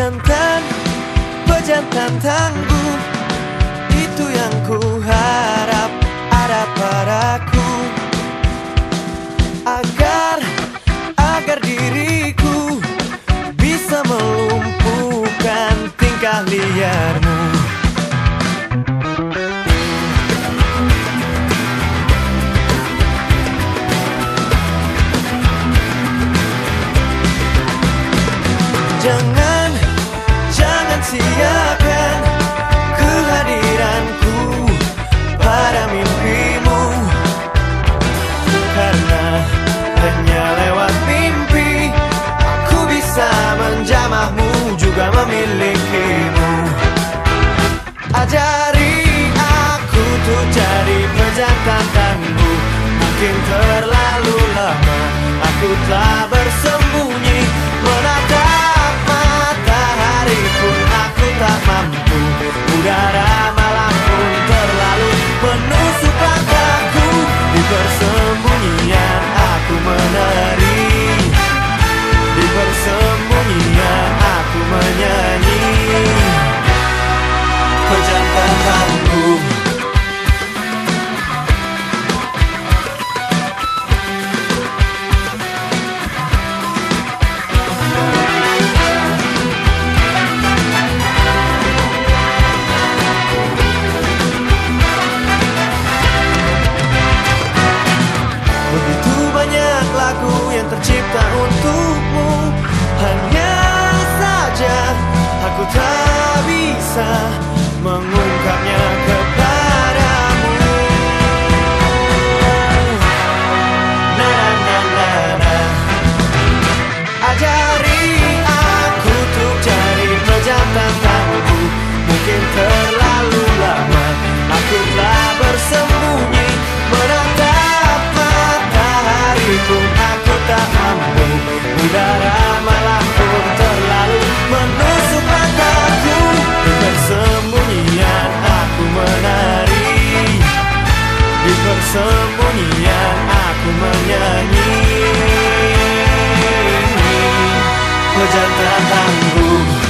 dan tangguh Itu yang ku harap ada padaku. Agar, agar diriku Bisa melumpuhkan tingkah liarmu. Jangan, siakan kehadiranku pada mimpimu. Karena hanya lewat mimpi Aku bisa menjamahmu juga memilikimu. Ajari aku tuh jadi pejantan tangguh Mungkin terlalu lama aku telah bersembunyi curará. Tercipta untukmu. Hanya saja aku tak bisa persembunyian aku menyanyi. Hujan tak tangguh